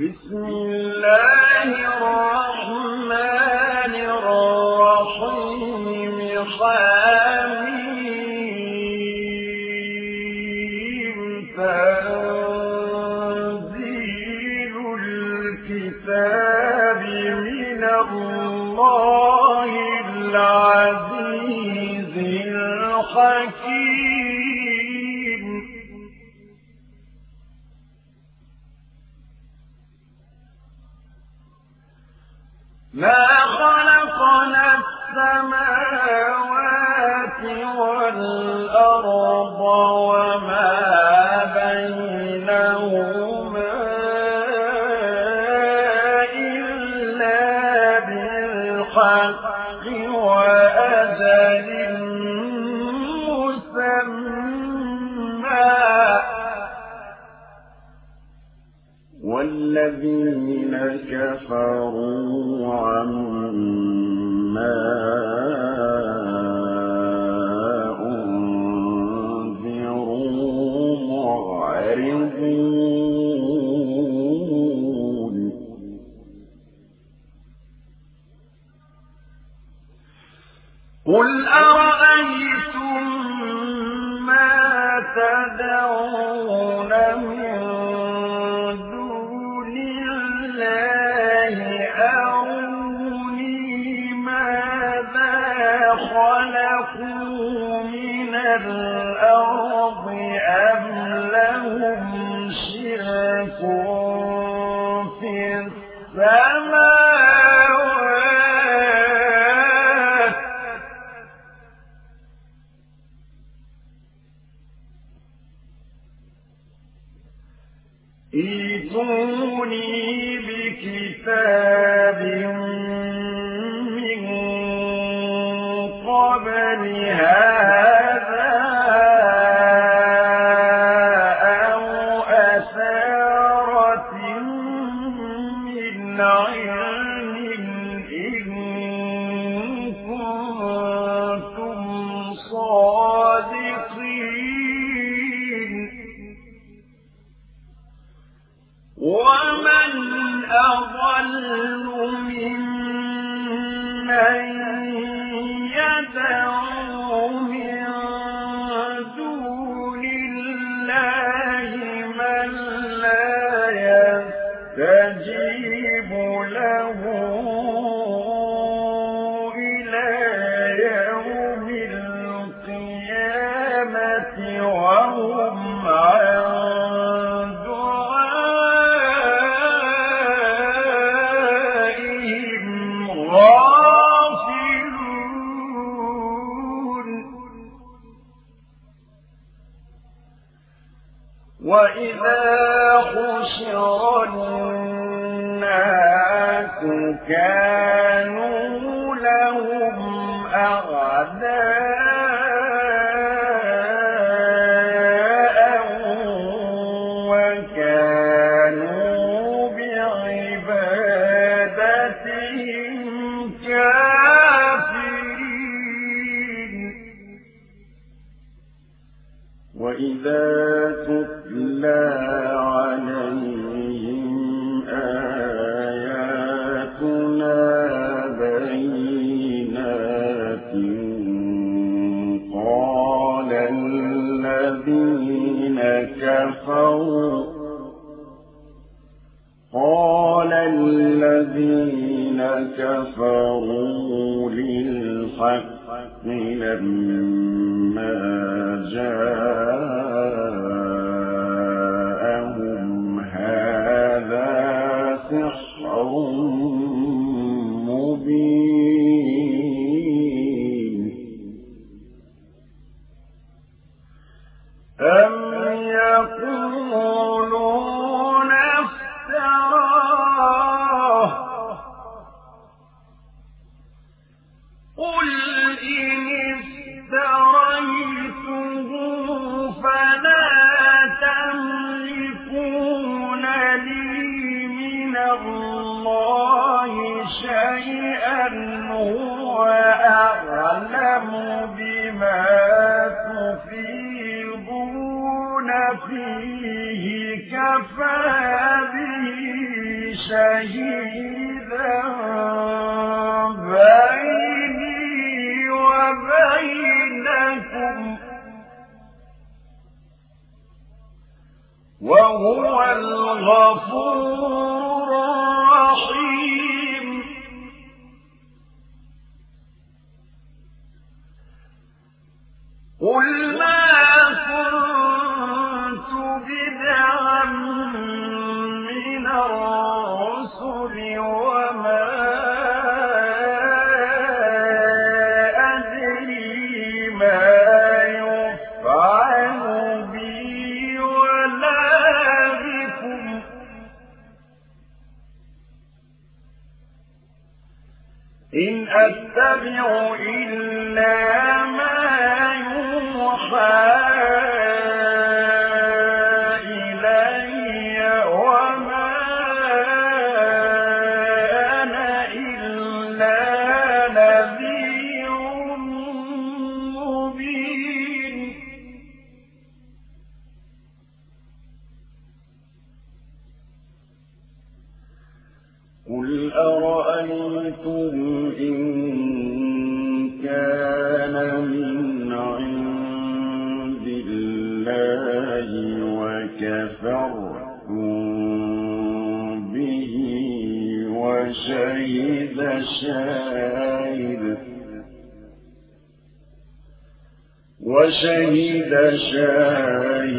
بسم الله الرحمن الذين كفروا عما أنذروا معرضون. قل أرى الأرض أم لهم شرك في السماوات؟ إيتوني بكتاب من قبل هذا وهو أعلم بما تفيضون فيه كفى به شهيدا بيني وبينكم. وهو الغفور إن أتبع إلا ما يوحى شاهد وشهد شاهد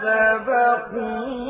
فسبقوا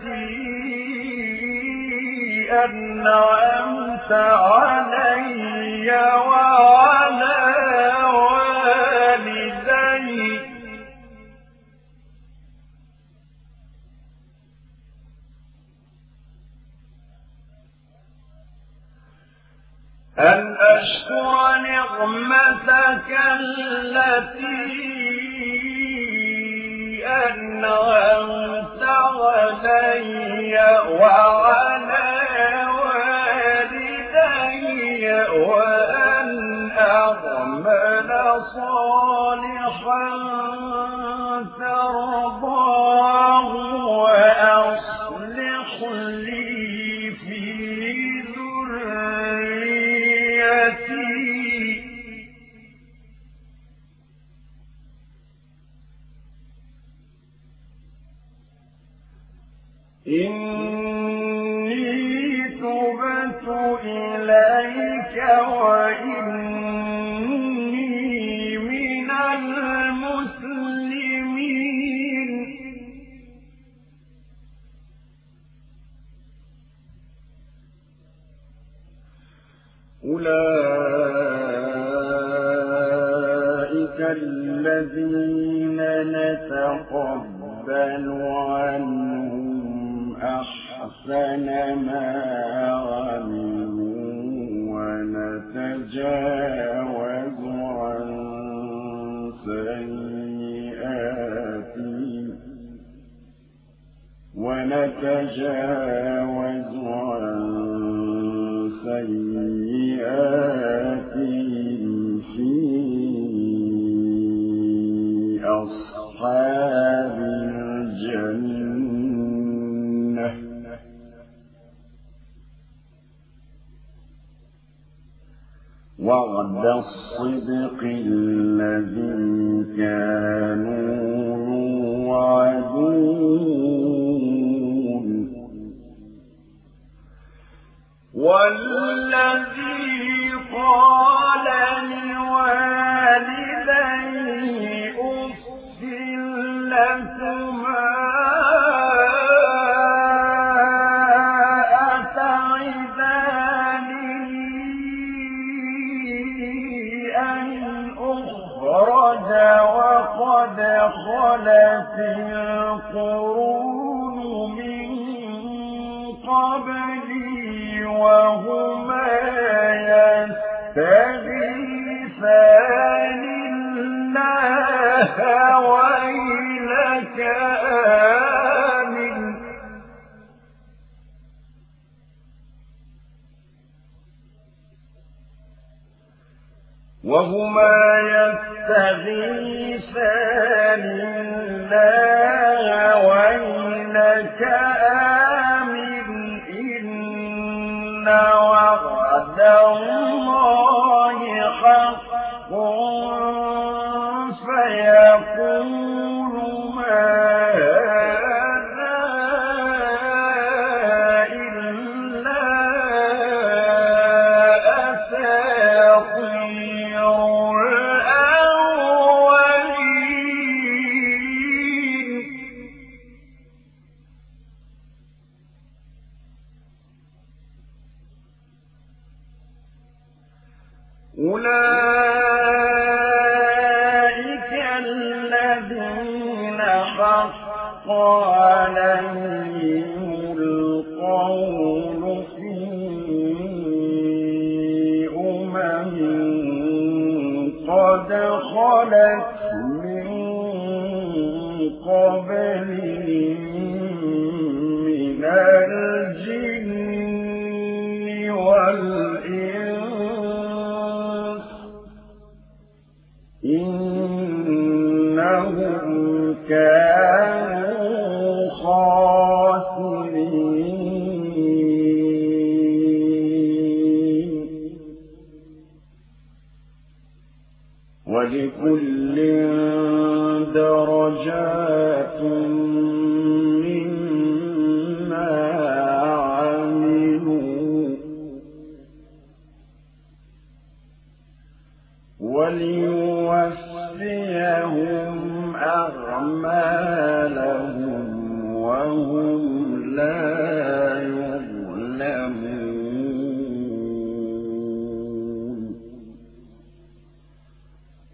أنعمت علي وعلى والدي. أن أشكر نعمتك التي أنعمت علي وعلى وأن أعمل صالحا. أولئك الذين نتقبل عنهم أحسن ما عملوا ونتجاوز عن سيئاتهم ونتجاوز وعد الصدق الذي كانوا يوعدون. والذي قال من قبلي وهما يستغيثان الله ويلك آمن. وهما يستغيثان الله قبلهم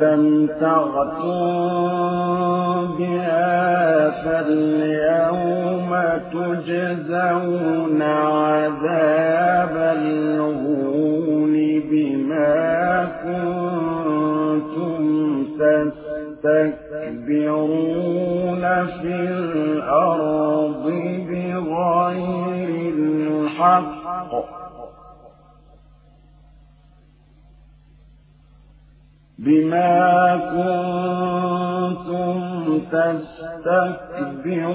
واستمتعتم بها فاليوم تجزون عذاب الهون بما كنتم تستكبرون في الأرض بغير الحق. بما كنتم تستكبرون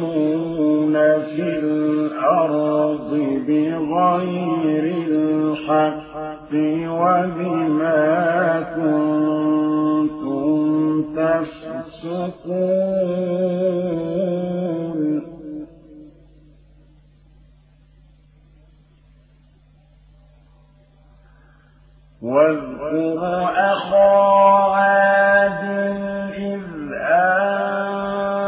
في الأرض بغير الحق وبما كنتم تفسقون. واذكر أخا عاد إذ أنذر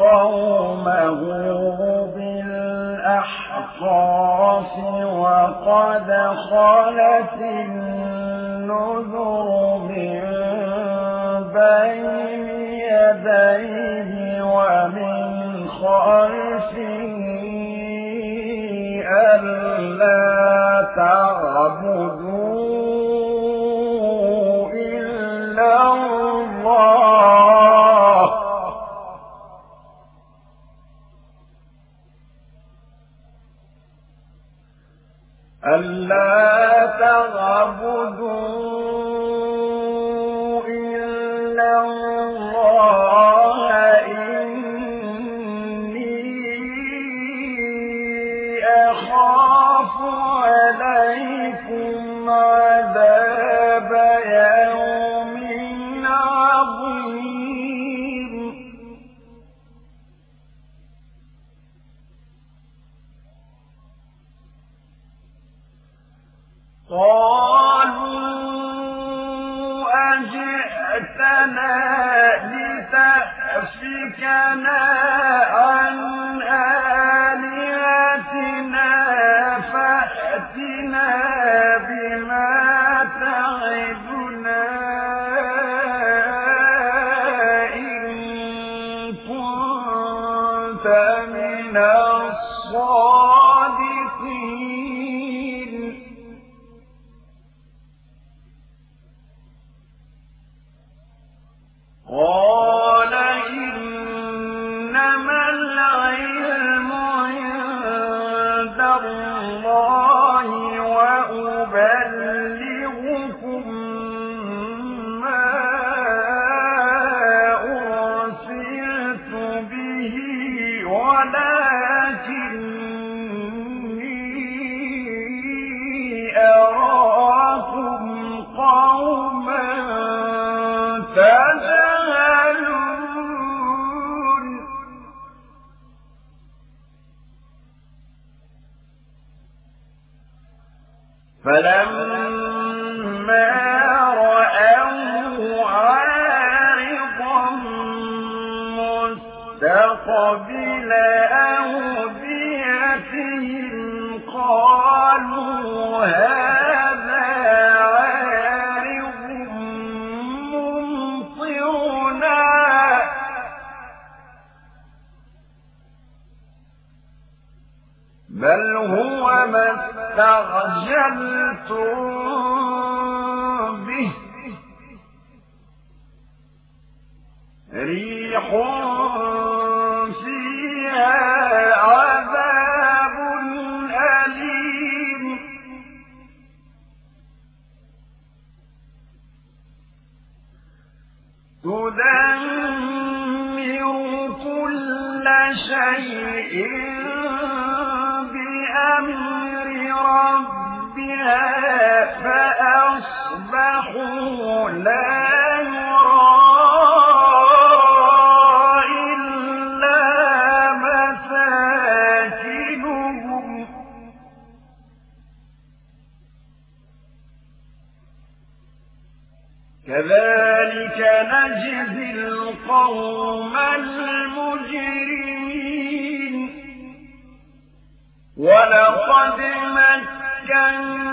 قومه وقد خلت النذر من بين يديه ومن فلما ريح فيها عذاب أليم. تدمر كل شيء. فأصبحوا لا كذلك نجزي القوم المجرمين. ولقد مكناهم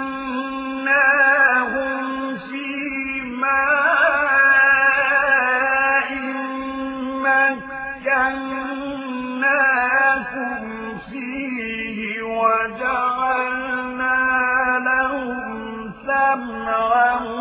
لهم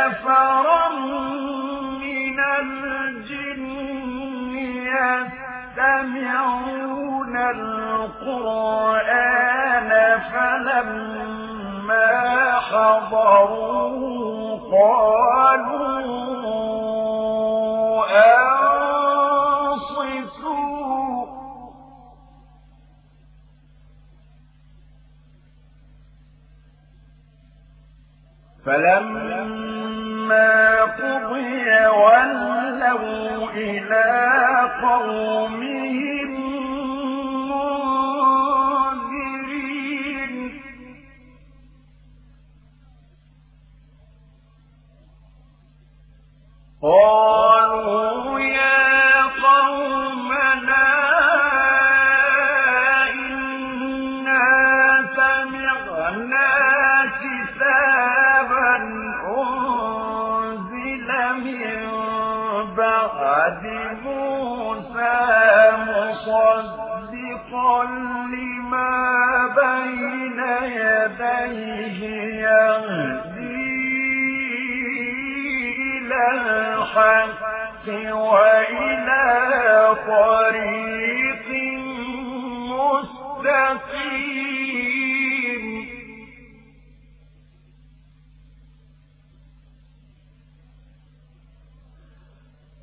نفرا من الجن يستمعون القرآن فلما حضروا قالوا أنصتوا فلما مَا قضي ولوا إلى قومهم منذرين. قال عهد موسى مصدقا لما بين يديه يهدي إلى الحق وإلى طريق مستقيم.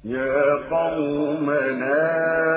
يا قومنا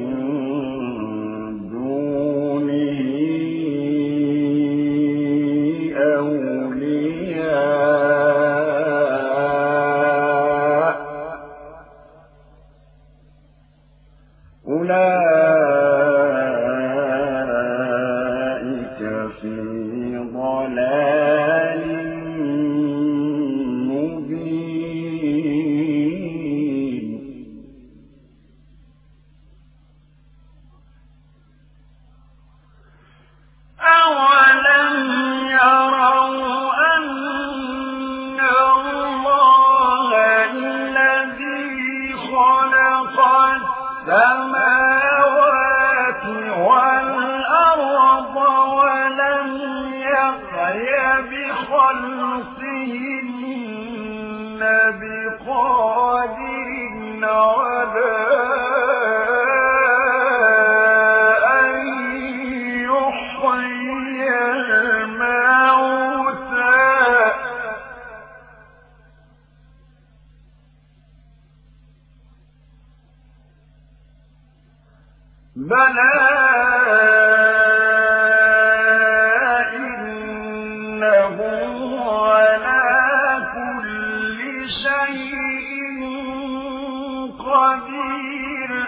خبير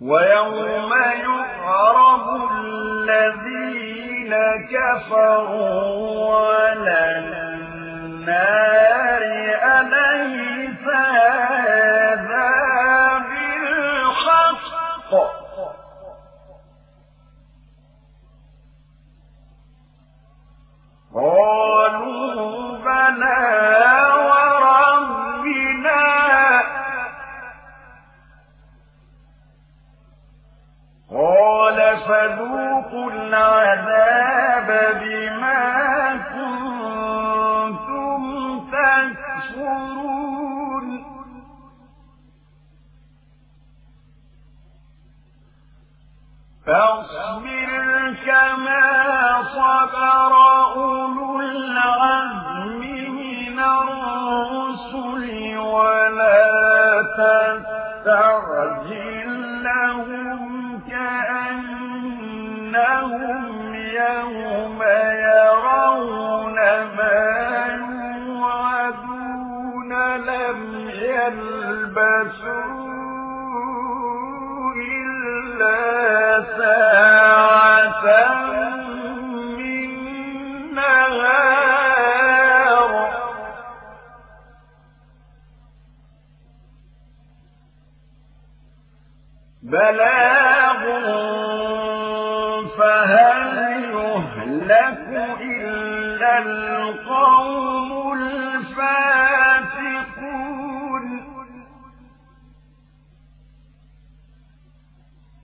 ويوم يعرض الذين كفروا على النار